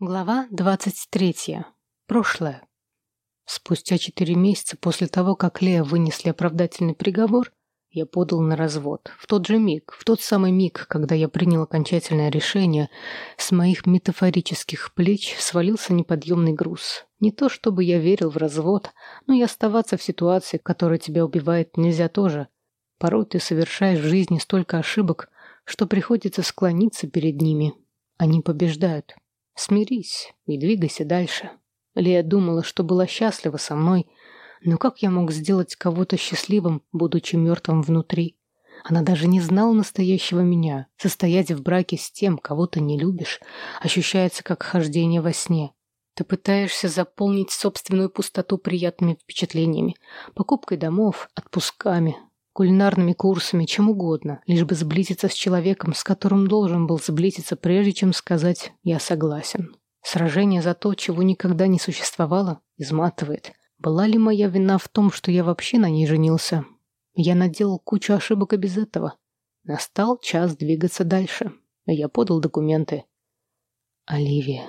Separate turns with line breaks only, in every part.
Глава 23. Прошлое. Спустя четыре месяца после того, как Лея вынесли оправдательный приговор, я подал на развод. В тот же миг, в тот самый миг, когда я принял окончательное решение, с моих метафорических плеч свалился неподъемный груз. Не то чтобы я верил в развод, но и оставаться в ситуации, которая тебя убивает, нельзя тоже. Порой ты совершаешь в жизни столько ошибок, что приходится склониться перед ними. Они побеждают. Смирись и двигайся дальше. Лея думала, что была счастлива со мной, но как я мог сделать кого-то счастливым, будучи мертвым внутри? Она даже не знала настоящего меня. Состоять в браке с тем, кого ты не любишь, ощущается как хождение во сне. Ты пытаешься заполнить собственную пустоту приятными впечатлениями, покупкой домов, отпусками, кулинарными курсами, чем угодно, лишь бы сблизиться с человеком, с которым должен был сблизиться, прежде чем сказать «я согласен». Сражение за то, чего никогда не существовало, изматывает. Была ли моя вина в том, что я вообще на ней женился? Я наделал кучу ошибок и без этого. Настал час двигаться дальше. Я подал документы. Оливия.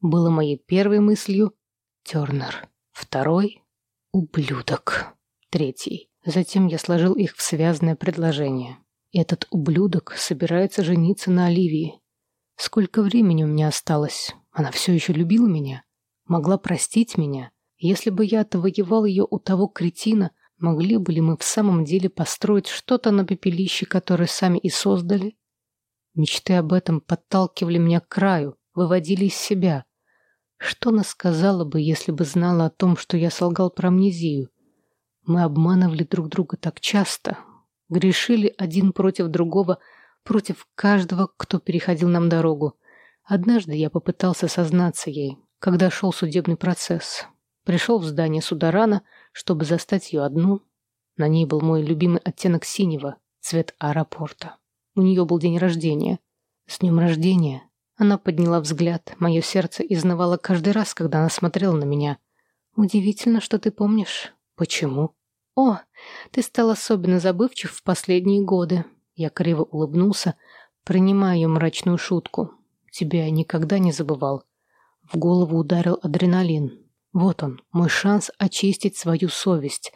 Было моей первой мыслью Тернер. Второй — ублюдок. Третий. Затем я сложил их в связанное предложение. Этот ублюдок собирается жениться на Оливии. Сколько времени у меня осталось? Она все еще любила меня? Могла простить меня? Если бы я отвоевал ее у того кретина, могли бы ли мы в самом деле построить что-то на пепелище, которое сами и создали? Мечты об этом подталкивали меня к краю, выводили из себя. Что она сказала бы, если бы знала о том, что я солгал про амнезию? Мы обманывали друг друга так часто, грешили один против другого, против каждого, кто переходил нам дорогу. Однажды я попытался сознаться ей, когда шел судебный процесс. Пришел в здание суда рано, чтобы застать ее одну. На ней был мой любимый оттенок синего, цвет аэропорта. У нее был день рождения. С днем рождения. Она подняла взгляд. Мое сердце изнывало каждый раз, когда она смотрела на меня. Удивительно, что ты помнишь. Почему? «О, ты стал особенно забывчив в последние годы». Я криво улыбнулся, принимая ее мрачную шутку. «Тебя я никогда не забывал». В голову ударил адреналин. Вот он, мой шанс очистить свою совесть.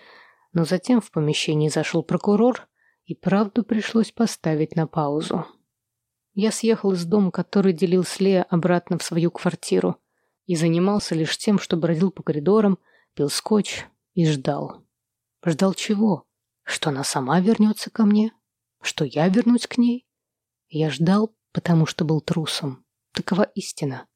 Но затем в помещении зашел прокурор, и правду пришлось поставить на паузу. Я съехал из дома, который делил с Лея обратно в свою квартиру, и занимался лишь тем, что бродил по коридорам, пил скотч и ждал. Ждал чего? Что она сама вернется ко мне? Что я вернусь к ней? Я ждал, потому что был трусом. Такова истина.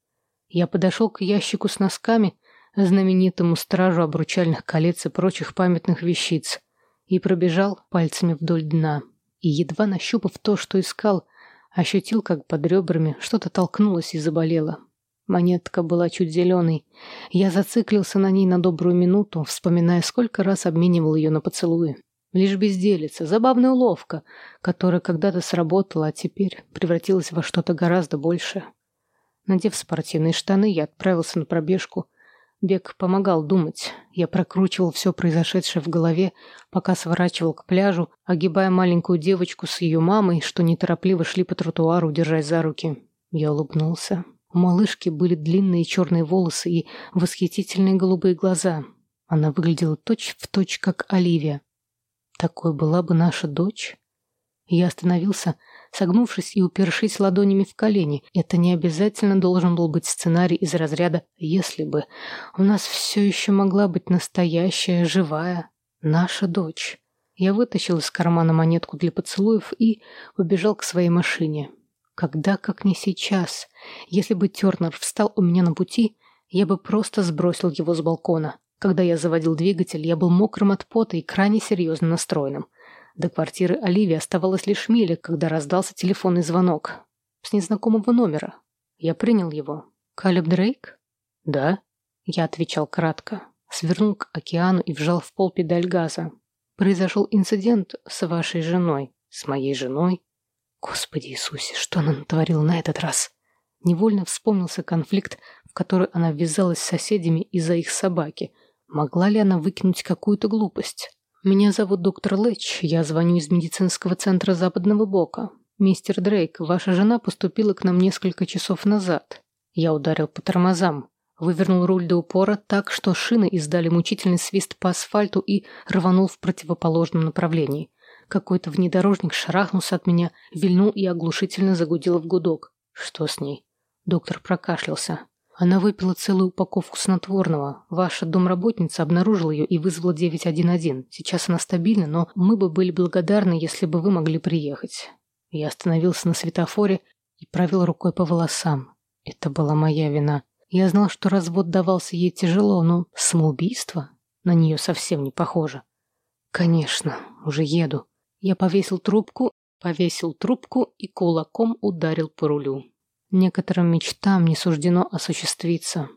Я подошел к ящику с носками, знаменитому стражу обручальных колец и прочих памятных вещиц, и пробежал пальцами вдоль дна. И, едва нащупав то, что искал, ощутил, как под ребрами что-то толкнулось и заболело. Монетка была чуть зеленой. Я зациклился на ней на добрую минуту, вспоминая, сколько раз обменивал ее на поцелуи. Лишь безделица, забавная уловка, которая когда-то сработала, а теперь превратилась во что-то гораздо большее. Надев спортивные штаны, я отправился на пробежку. Бег помогал думать. Я прокручивал все произошедшее в голове, пока сворачивал к пляжу, огибая маленькую девочку с ее мамой, что неторопливо шли по тротуару, держась за руки. Я улыбнулся. У малышки были длинные черные волосы и восхитительные голубые глаза. Она выглядела точь-в-точь, точь, как Оливия. Такой была бы наша дочь. Я остановился, согнувшись и упершись ладонями в колени. Это не обязательно должен был быть сценарий из разряда «если бы». У нас все еще могла быть настоящая, живая, наша дочь. Я вытащил из кармана монетку для поцелуев и убежал к своей машине. Когда, как не сейчас. Если бы Тернер встал у меня на пути, я бы просто сбросил его с балкона. Когда я заводил двигатель, я был мокрым от пота и крайне серьезно настроенным. До квартиры Оливии оставалось лишь миля, когда раздался телефонный звонок. С незнакомого номера. Я принял его. «Калеб Дрейк?» «Да». Я отвечал кратко. Свернул к океану и вжал в пол педаль газа. «Произошел инцидент с вашей женой. С моей женой. Господи Иисусе, что она натворила на этот раз? Невольно вспомнился конфликт, в который она ввязалась с соседями из-за их собаки. Могла ли она выкинуть какую-то глупость? «Меня зовут доктор Лэч, я звоню из медицинского центра Западного Бока. Мистер Дрейк, ваша жена поступила к нам несколько часов назад. Я ударил по тормозам, вывернул руль до упора так, что шины издали мучительный свист по асфальту и рванул в противоположном направлении. Какой-то внедорожник шарахнулся от меня, вильнул и оглушительно загудел в гудок. Что с ней? Доктор прокашлялся. Она выпила целую упаковку снотворного. Ваша домработница обнаружила ее и вызвала 911. Сейчас она стабильна, но мы бы были благодарны, если бы вы могли приехать. Я остановился на светофоре и провел рукой по волосам. Это была моя вина. Я знал, что развод давался ей тяжело, но самоубийство на нее совсем не похоже. Конечно, уже еду. Я повесил трубку, повесил трубку и кулаком ударил по рулю. Некоторым мечтам не суждено осуществиться.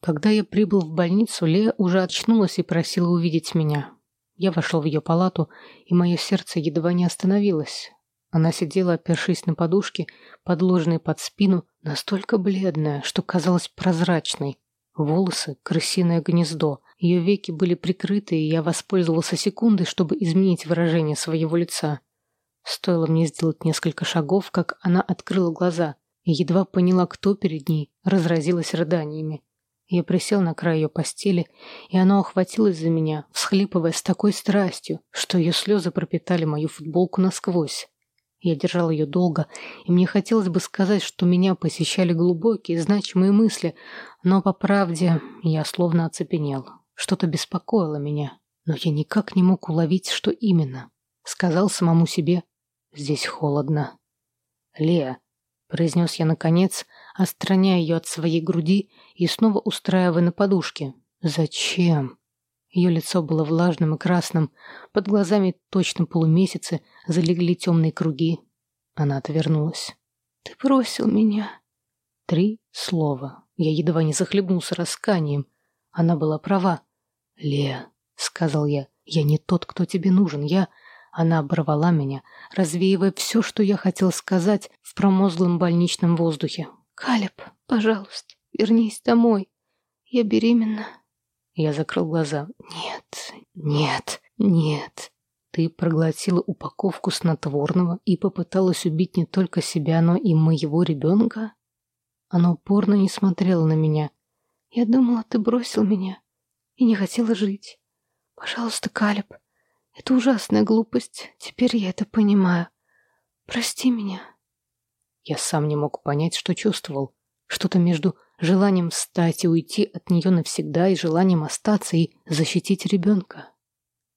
Когда я прибыл в больницу, Лея уже очнулась и просила увидеть меня. Я вошел в ее палату, и мое сердце едва не остановилось. Она сидела, опершись на подушке, подложенной под спину, настолько бледная, что казалась прозрачной. Волосы — крысиное гнездо. Ее веки были прикрыты, и я воспользовался секундой, чтобы изменить выражение своего лица. Стоило мне сделать несколько шагов, как она открыла глаза и едва поняла, кто перед ней, разразилась рыданиями. Я присел на край ее постели, и она ухватилась за меня, всхлипывая с такой страстью, что ее слезы пропитали мою футболку насквозь. Я держал ее долго, и мне хотелось бы сказать, что меня посещали глубокие, значимые мысли, но, по правде, я словно оцепенел. Что-то беспокоило меня, но я никак не мог уловить, что именно. Сказал самому себе, здесь холодно. «Леа», — произнес я наконец, отстраняя ее от своей груди и снова устраивая на подушке. «Зачем?» Ее лицо было влажным и красным, под глазами точно полумесяцы залегли темные круги. Она отвернулась. «Ты бросил меня». Три слова. Я едва не захлебнулся расканием. Она была права. «Леа», — сказал я, — «я не тот, кто тебе нужен. Я...» Она оборвала меня, развеивая все, что я хотел сказать в промозглом больничном воздухе. «Калеб, пожалуйста, вернись домой. Я беременна». Я закрыл глаза. «Нет, нет, нет». Ты проглотила упаковку снотворного и попыталась убить не только себя, но и моего ребенка? Она упорно не смотрела на меня. Я думала, ты бросил меня и не хотела жить. Пожалуйста, Калеб, это ужасная глупость. Теперь я это понимаю. Прости меня. Я сам не мог понять, что чувствовал. Что-то между желанием встать и уйти от нее навсегда и желанием остаться и защитить ребенка.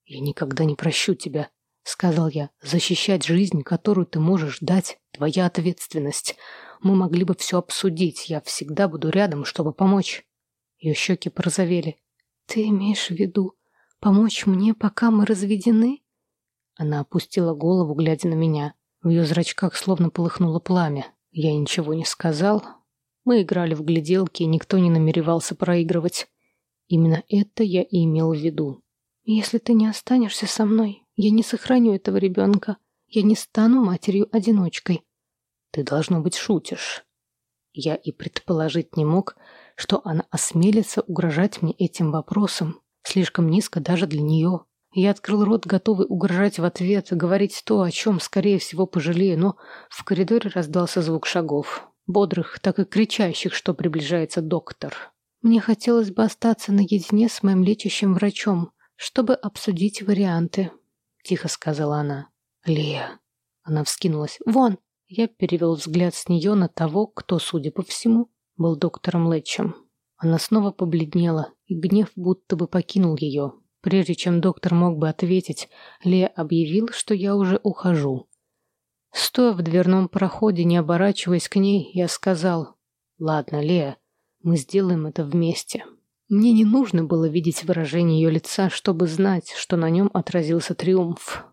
«Я никогда не прощу тебя», — сказал я. «Защищать жизнь, которую ты можешь дать, твоя ответственность. Мы могли бы все обсудить. Я всегда буду рядом, чтобы помочь». Ее щеки порозовели. «Ты имеешь в виду помочь мне, пока мы разведены?» Она опустила голову, глядя на меня. В ее зрачках словно полыхнуло пламя. Я ничего не сказал, мы играли в гляделки, и никто не намеревался проигрывать. Именно это я и имел в виду. «Если ты не останешься со мной, я не сохраню этого ребенка. Я не стану матерью-одиночкой». «Ты, должно быть, шутишь». Я и предположить не мог, что она осмелится угрожать мне этим вопросом. Слишком низко даже для нее. Я открыл рот, готовый угрожать в ответ, говорить то, о чем, скорее всего, пожалею, но в коридоре раздался звук шагов бодрых, так и кричащих, что приближается доктор. Мне хотелось бы остаться наедине с моим лечащим врачом, чтобы обсудить варианты, тихо сказала она. Лия. Она вскинулась. Вон. Я перевел взгляд с нее на того, кто, судя по всему, был доктором Летчем. Она снова побледнела, и гнев будто бы покинул ее. Прежде чем доктор мог бы ответить, Лея объявил, что я уже ухожу. Стоя в дверном проходе, не оборачиваясь к ней, я сказал, «Ладно, Лея, мы сделаем это вместе». Мне не нужно было видеть выражение ее лица, чтобы знать, что на нем отразился триумф.